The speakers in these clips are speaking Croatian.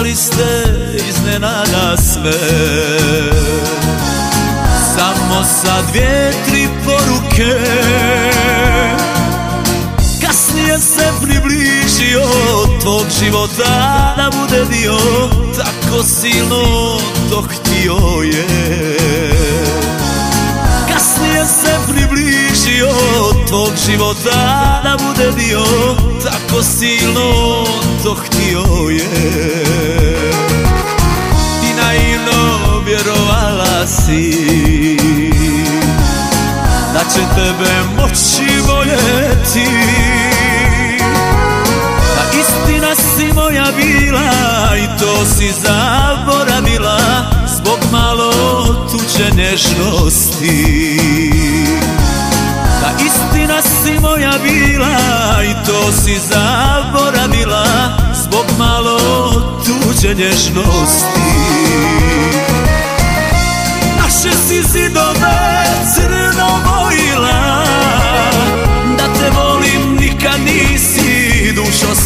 počeli ste iznenada sve. Samo sa dvije, tri poruke. Kasnije se približio tvog života da bude dio. Tako silno to htio je. Kasnije se približio tvog života da bude dio. Tako silno to htio je voljeti A istina si moja bila I to si zaboravila Zbog malo tuđe nježnosti Da istina si moja bila I to si zaboravila Zbog malo tuđe nježnosti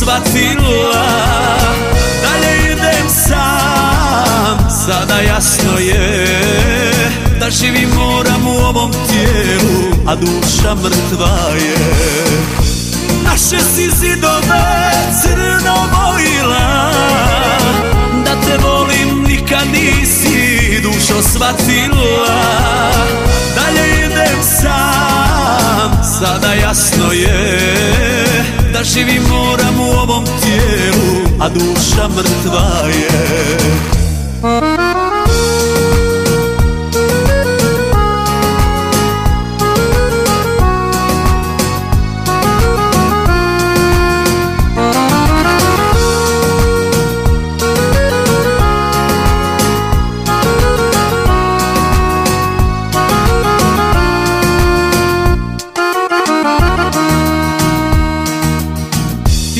shvatila Dalje idem sam, sada jasno je Da živim moram u ovom tijelu, a duša mrtva je. Naše si zidove crno bojila Da te volim nikad nisi dušo shvatila Dalje idem sam, sada jasno je Da živim moram u ovom tijelu, a duša mrtva je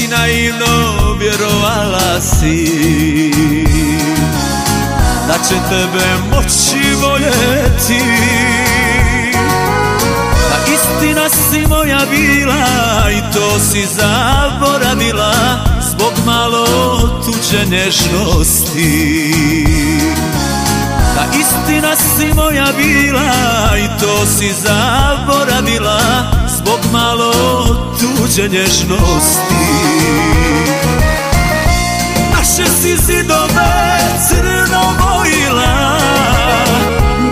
Ti naivno vjerovala si. Da će tebe moći voljeti. A istina si moja bila I to si zaboravila Zbog malo tuđe nježnosti Da istina si moja bila I to si zaboravila Zbog malo tuđe nježnosti. Naše si zidove crno bojila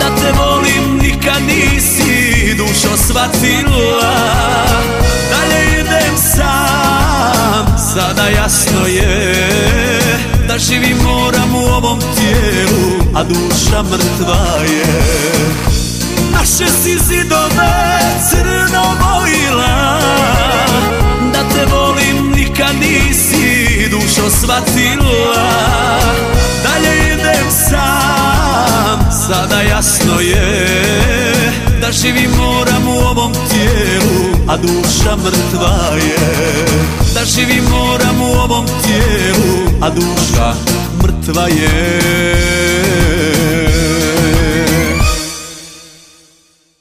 Da te volim nikad nisi dušo shvatila. Dalje idem sam, sada jasno je Da živim moram u ovom tijelu, a duša mrtva je. Naše si zidove dušo shvatila. Dalje idem sam, sada jasno je Da živim moram u ovom tijelu, a duša mrtva je. Da živim moram u ovom tijelu, a duša mrtva je